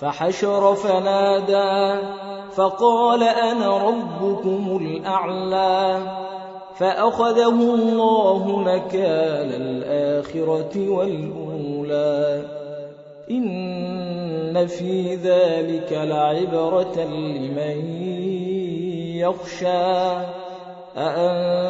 فحشر فنادى فقال أنا ربكم الأعلى. فأخذه الله نكال الآخرة والأولى. إن في ذلك لعبرة لمن يخشى. أأنتم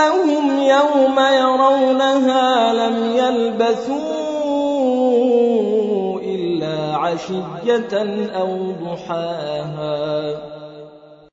كأنهم يوم يرونها لم يلبثوا إلا عشية أو ضحاها.